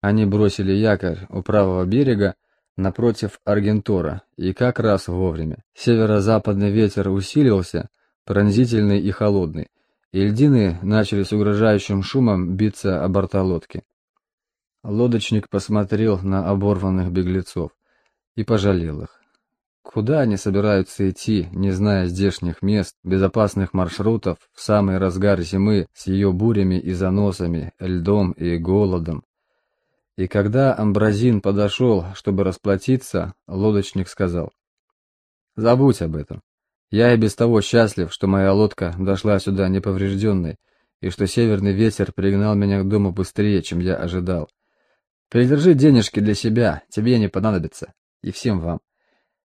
Они бросили якорь у правого берега напротив Аргентора, и как раз вовремя. Северо-западный ветер усилился, пронзительный и холодный, и льдины начали с угрожающим шумом биться о борта лодки. Лодочник посмотрел на оборванных беглецов и пожалел их. Куда они собираются идти, не зная здешних мест, безопасных маршрутов, в самый разгар зимы с ее бурями и заносами, льдом и голодом? И когда Амбразин подошел, чтобы расплатиться, лодочник сказал, «Забудь об этом. Я и без того счастлив, что моя лодка дошла сюда неповрежденной, и что северный ветер пригнал меня к дому быстрее, чем я ожидал. Придержи денежки для себя, тебе не понадобится, и всем вам.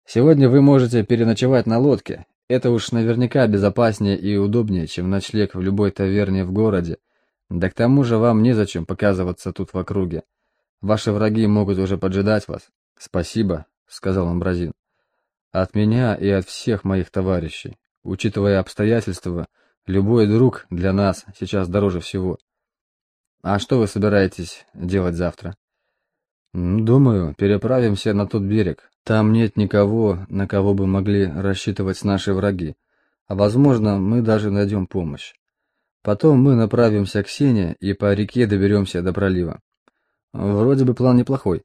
Сегодня вы можете переночевать на лодке, это уж наверняка безопаснее и удобнее, чем ночлег в любой таверне в городе, да к тому же вам незачем показываться тут в округе. Ваши враги могут уже поджидать вас. Спасибо, сказал Амбразин. От меня и от всех моих товарищей. Учитывая обстоятельства, любой друг для нас сейчас дороже всего. А что вы собираетесь делать завтра? Думаю, переправимся на тот берег. Там нет никого, на кого бы могли рассчитывать наши враги. А возможно, мы даже найдем помощь. Потом мы направимся к Сене и по реке доберемся до пролива. Вроде бы план неплохой.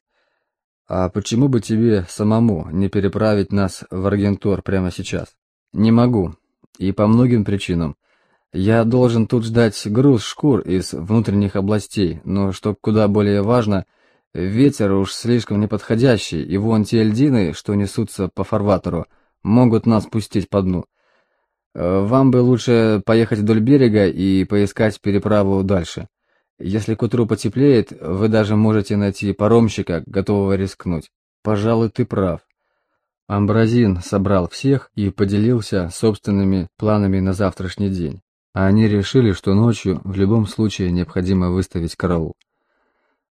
А почему бы тебе самому не переправить нас в Аргентор прямо сейчас? Не могу. И по многим причинам. Я должен тут ждать груз шкур из внутренних областей, но что куда более важно, ветер уж слишком неподходящий, и вон те льдины, что несутся по фарватеру, могут нас пустить по дну. Э, вам бы лучше поехать вдоль берега и поискать переправу дальше. Если к утру потеплеет, вы даже можете найти паромщика, готового рискнуть. Пожалуй, ты прав. Амбразин собрал всех и поделился собственными планами на завтрашний день. А они решили, что ночью в любом случае необходимо выставить караул.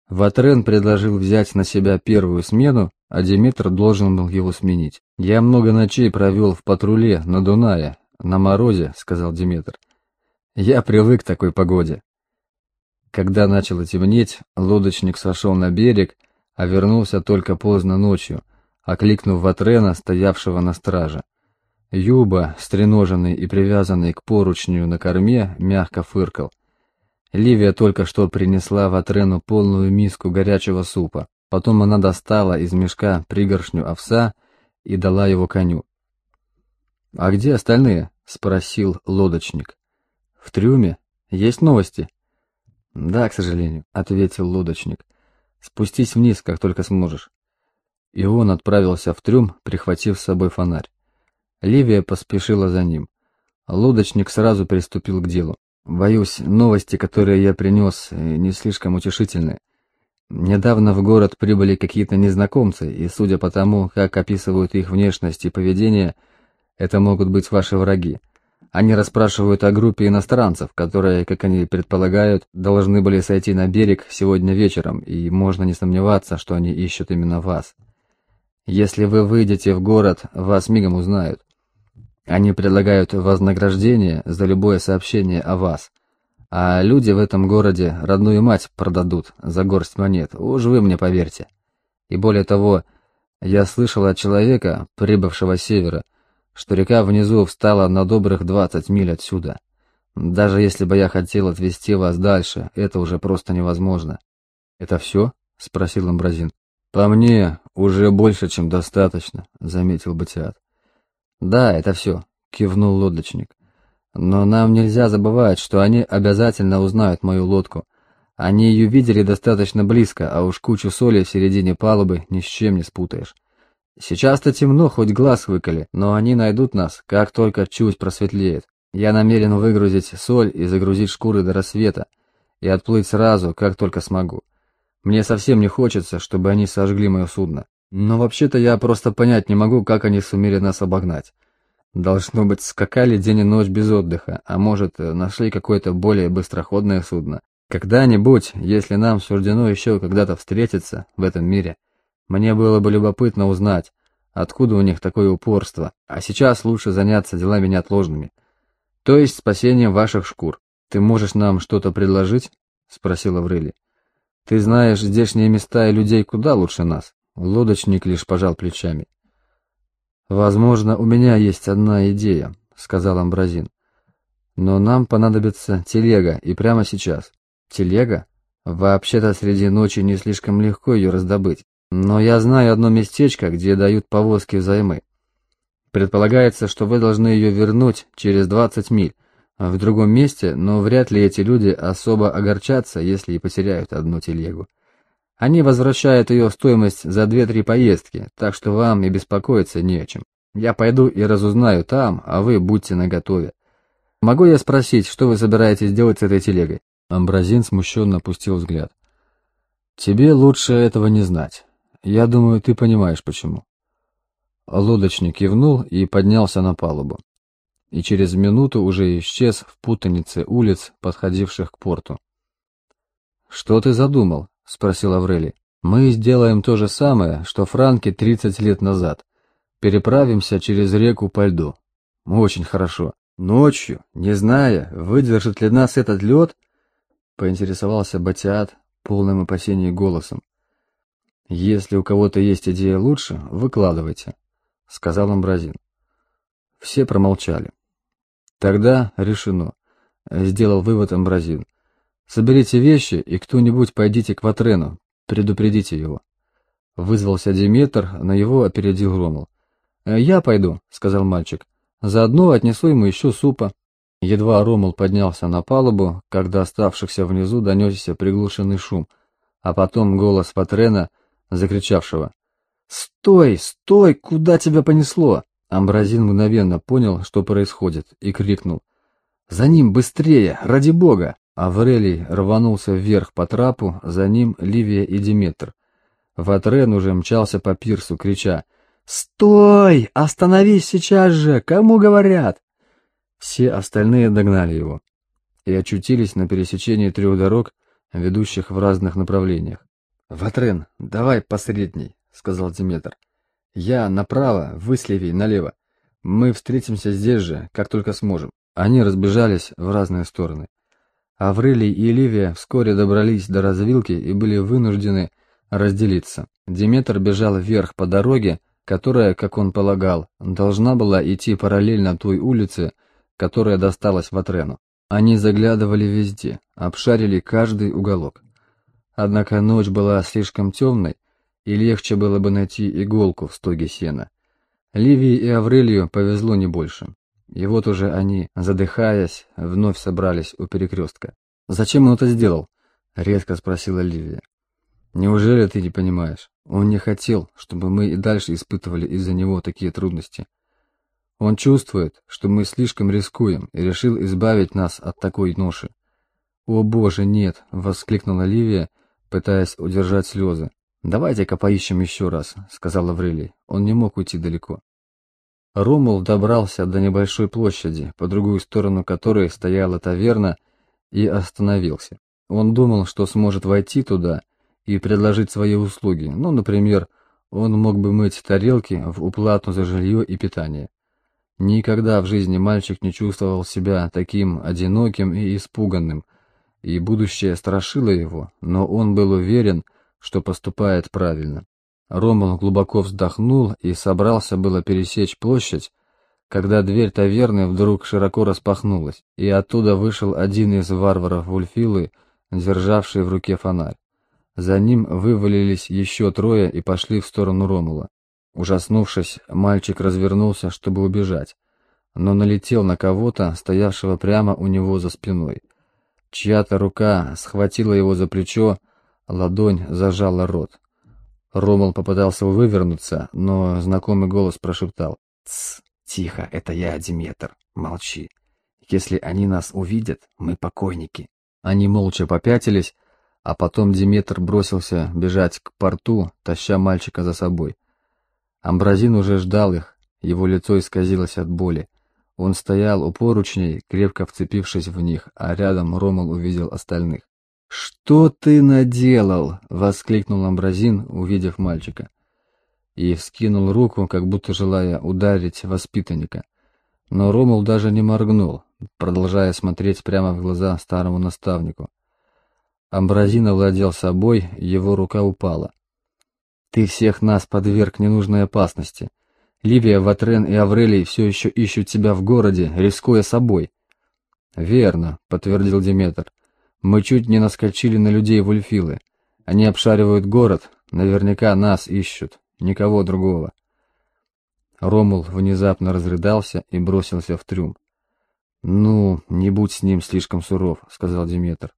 Ватрен предложил взять на себя первую смену, а Диметр должен был его сменить. «Я много ночей провел в патруле на Дунае, на морозе», — сказал Диметр. «Я привык к такой погоде. Когда начало темнеть, лодочник сошел на берег, а вернулся только поздно ночью, окликнув Ватрена, стоявшего на страже. Юба, стреноженный и привязанный к поручню на корме, мягко фыркал. Ливия только что принесла Ватрену полную миску горячего супа. Потом она достала из мешка пригоршню овса и дала его коню. «А где остальные?» — спросил лодочник. «В трюме? Есть новости?» «Да, к сожалению», — ответил лодочник. «Спустись вниз, как только сможешь». И он отправился в трюм, прихватив с собой фонарь. Ливия поспешила за ним. Лодочник сразу приступил к делу. «Боюсь, новости, которые я принес, не слишком утешительные. Недавно в город прибыли какие-то незнакомцы, и судя по тому, как описывают их внешность и поведение, это могут быть ваши враги. Они расспрашивают о группе иностранцев, которые, как они предполагают, должны были сойти на берег сегодня вечером, и можно не сомневаться, что они ищут именно вас. Если вы выйдете в город, вас мигом узнают. Они предлагают вознаграждение за любое сообщение о вас. А люди в этом городе родную мать продадут за горсть монет, уж вы мне поверьте. И более того, я слышал от человека, прибывшего с севера, что река внизу встала на добрых двадцать миль отсюда. Даже если бы я хотел отвезти вас дальше, это уже просто невозможно. Это все? спросил Амбразин. По мне, уже больше, чем достаточно, заметил Батиат. Да, это все, кивнул лодочник. Но нам нельзя забывать, что они обязательно узнают мою лодку. Они ее видели достаточно близко, а уж кучу соли в середине палубы ни с чем не спутаешь. Сейчас-то темно, хоть глаз выколи, но они найдут нас, как только чуть просветлеет. Я намерен выгрузить соль и загрузить шкуры до рассвета, и отплыть сразу, как только смогу. Мне совсем не хочется, чтобы они сожгли мое судно. Но вообще-то я просто понять не могу, как они сумели нас обогнать. Должно быть, скакали день и ночь без отдыха, а может, нашли какое-то более быстроходное судно. Когда-нибудь, если нам суждено еще когда-то встретиться в этом мире, мне было бы любопытно узнать, откуда у них такое упорство, а сейчас лучше заняться делами неотложными. То есть спасением ваших шкур. Ты можешь нам что-то предложить? Спросила Врыли. Ты знаешь здешние места и людей куда лучше нас. Лодочник лишь пожал плечами. «Возможно, у меня есть одна идея», — сказал Амбразин. «Но нам понадобится телега, и прямо сейчас». «Телега? Вообще-то среди ночи не слишком легко ее раздобыть. Но я знаю одно местечко, где дают повозки взаймы. Предполагается, что вы должны ее вернуть через 20 миль, в другом месте, но вряд ли эти люди особо огорчатся, если и потеряют одну телегу. Они возвращают ее стоимость за 2-3 поездки, так что вам и беспокоиться не о чем. Я пойду и разузнаю там, а вы будьте наготове. Могу я спросить, что вы собираетесь делать с этой телегой? Амбразин смущенно опустил взгляд. Тебе лучше этого не знать. Я думаю, ты понимаешь, почему. Лодочник кивнул и поднялся на палубу. И через минуту уже исчез в путанице улиц, подходивших к порту. «Что ты задумал?» — спросил Аврелий. «Мы сделаем то же самое, что франки 30 лет назад. Переправимся через реку по льду. Очень хорошо. Ночью, не зная, выдержит ли нас этот лед, поинтересовался Батиат полным опасений голосом. «Если у кого-то есть идея лучше, выкладывайте», — сказал Амбразин. Все промолчали. «Тогда решено», — сделал вывод Амбразин. «Соберите вещи, и кто-нибудь пойдите к Ватрену, предупредите его». Вызвался Диметр, на его опередил Ромул. «Э, «Я пойду», — сказал мальчик. «Заодно отнесу ему еще супа». Едва Ромул поднялся на палубу, когда оставшихся внизу донесся приглушенный шум, а потом голос Патрена, закричавшего «Стой, стой, куда тебя понесло?» Амбразин мгновенно понял, что происходит, и крикнул «За ним быстрее, ради бога!» Аврелий рванулся вверх по трапу, за ним Ливия и Диметр. Ватрен уже мчался по пирсу, крича «Стой! Остановись сейчас же! Кому говорят?» Все остальные догнали его и очутились на пересечении трех дорог, ведущих в разных направлениях. «Ватрен, давай посредней», — сказал Диметр. «Я направо, вы с Ливией налево. Мы встретимся здесь же, как только сможем». Они разбежались в разные стороны. Аврелий и Ливия вскоре добрались до развилки и были вынуждены разделиться. Диметр бежал вверх по дороге, которая, как он полагал, должна была идти параллельно той улице, которая досталась Ватрену. Они заглядывали везде, обшарили каждый уголок. Однако ночь была слишком темной, и легче было бы найти иголку в стоге сена. Ливии и Аврелию повезло не больше. И вот уже они, задыхаясь, вновь собрались у перекрестка. «Зачем он это сделал?» — резко спросила Ливия. «Неужели ты не понимаешь? Он не хотел, чтобы мы и дальше испытывали из-за него такие трудности. Он чувствует, что мы слишком рискуем, и решил избавить нас от такой ноши. «О боже, нет!» — воскликнула Ливия, пытаясь удержать слезы. «Давайте-ка поищем еще раз», — сказал Аврелий. Он не мог уйти далеко. Ромул добрался до небольшой площади, по другую сторону которой стояла таверна, и остановился. Он думал, что сможет войти туда и предложить свои услуги, ну, например, он мог бы мыть тарелки в уплату за жилье и питание. Никогда в жизни мальчик не чувствовал себя таким одиноким и испуганным, и будущее страшило его, но он был уверен, что поступает правильно. Роман глубоко вздохнул и собрался было пересечь площадь, когда дверь таверны вдруг широко распахнулась, и оттуда вышел один из варваров Вульфилы, державший в руке фонарь. За ним вывалились еще трое и пошли в сторону Ромула. Ужаснувшись, мальчик развернулся, чтобы убежать, но налетел на кого-то, стоявшего прямо у него за спиной. Чья-то рука схватила его за плечо, ладонь зажала рот. Ромул попытался вывернуться, но знакомый голос прошептал. «Тсс, тихо, это я, Диметр, молчи. Если они нас увидят, мы покойники». Они молча попятились, а потом Диметр бросился бежать к порту, таща мальчика за собой. Амбразин уже ждал их, его лицо исказилось от боли. Он стоял у поручней, крепко вцепившись в них, а рядом Ромул увидел остальных. «Что ты наделал?» — воскликнул Амбразин, увидев мальчика. И вскинул руку, как будто желая ударить воспитанника. Но Ромул даже не моргнул, продолжая смотреть прямо в глаза старому наставнику. Амбразин овладел собой, его рука упала. «Ты всех нас подверг ненужной опасности. Ливия, Ватрен и Аврелий все еще ищут тебя в городе, рискуя собой». «Верно», — подтвердил Диметр. «Мы чуть не наскочили на людей Вульфилы. Они обшаривают город, наверняка нас ищут, никого другого». Ромул внезапно разрыдался и бросился в трюм. «Ну, не будь с ним слишком суров», — сказал Диметр.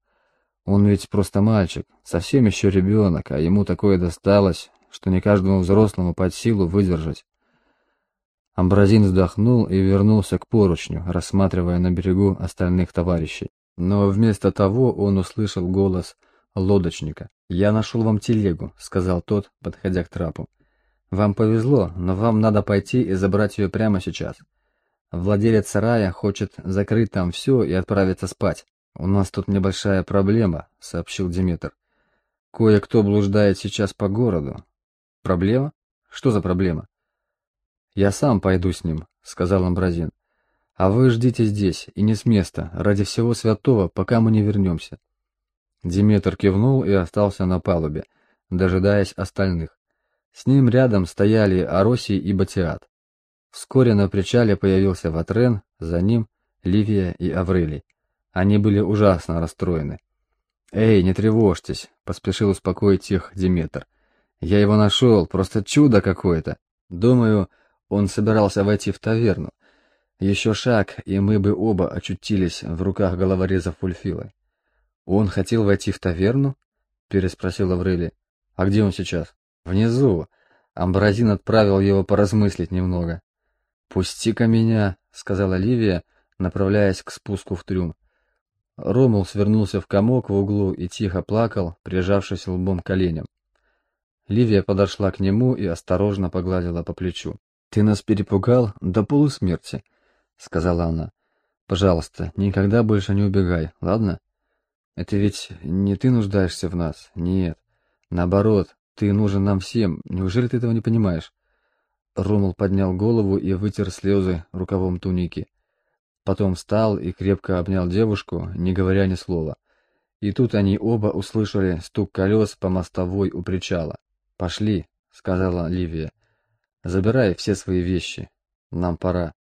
«Он ведь просто мальчик, совсем еще ребенок, а ему такое досталось, что не каждому взрослому под силу выдержать». Амбразин вздохнул и вернулся к поручню, рассматривая на берегу остальных товарищей. Но вместо того он услышал голос лодочника. «Я нашел вам телегу», — сказал тот, подходя к трапу. «Вам повезло, но вам надо пойти и забрать ее прямо сейчас. Владелец сарая хочет закрыть там все и отправиться спать. У нас тут небольшая проблема, сообщил Диметр. Кое-кто блуждает сейчас по городу. Проблема? Что за проблема? Я сам пойду с ним, сказал Амбразин. А вы ждите здесь и не с места, ради всего святого, пока мы не вернемся. Диметр кивнул и остался на палубе, дожидаясь остальных. С ним рядом стояли Аросий и Батиат. Вскоре на причале появился Ватрен, за ним Ливия и Аврелий. Они были ужасно расстроены. «Эй, не тревожьтесь», — поспешил успокоить их Диметр. «Я его нашел, просто чудо какое-то. Думаю, он собирался войти в таверну. Еще шаг, и мы бы оба очутились в руках головореза Фульфила». «Он хотел войти в таверну?» — переспросил Аврелий. «А где он сейчас?» «Внизу». Амбразин отправил его поразмыслить немного. «Пусти-ка меня», — сказала Ливия, направляясь к спуску в трюм. Ромул свернулся в комок в углу и тихо плакал, прижавшись лбом к коленям. Ливия подошла к нему и осторожно погладила по плечу. «Ты нас перепугал до полусмерти», — сказала она. «Пожалуйста, никогда больше не убегай, ладно? Это ведь не ты нуждаешься в нас, нет. Наоборот, ты нужен нам всем, неужели ты этого не понимаешь?» Ромул поднял голову и вытер слезы рукавом туники. Потом встал и крепко обнял девушку, не говоря ни слова. И тут они оба услышали стук колес по мостовой у причала. «Пошли», — сказала Ливия. «Забирай все свои вещи. Нам пора».